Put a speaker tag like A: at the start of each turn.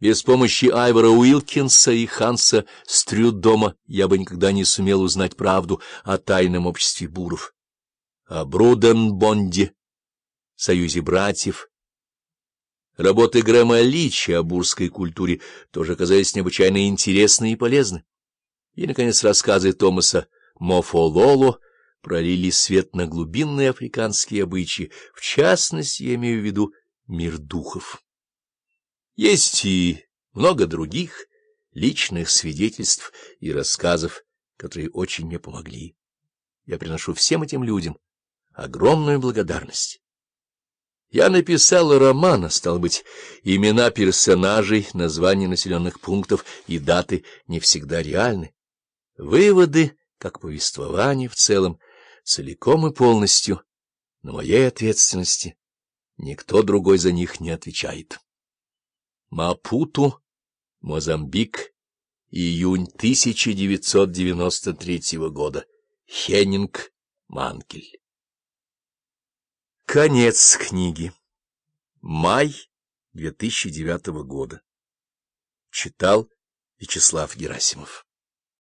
A: Без помощи Айвара Уилкинса и Ханса Стрюдома я бы никогда не сумел узнать правду о тайном обществе буров, о Бруденбонде, союзе братьев. Работы Грэма Личи о бурской культуре тоже оказались необычайно интересны и полезны. И, наконец, рассказы Томаса Мофололо пролили свет на глубинные африканские обычаи, в частности, я имею в виду мир духов. Есть и много других личных свидетельств и рассказов, которые очень мне помогли. Я приношу всем этим людям огромную благодарность. Я написал роман, а стало быть, имена персонажей, названия населенных пунктов и даты не всегда реальны. Выводы, как повествование в целом, целиком и полностью на моей ответственности. Никто другой за них не отвечает. Мапуту, Мозамбик, июнь 1993 года. Хеннинг Манкель. Конец книги. Май 2009 года. Читал Вячеслав Герасимов.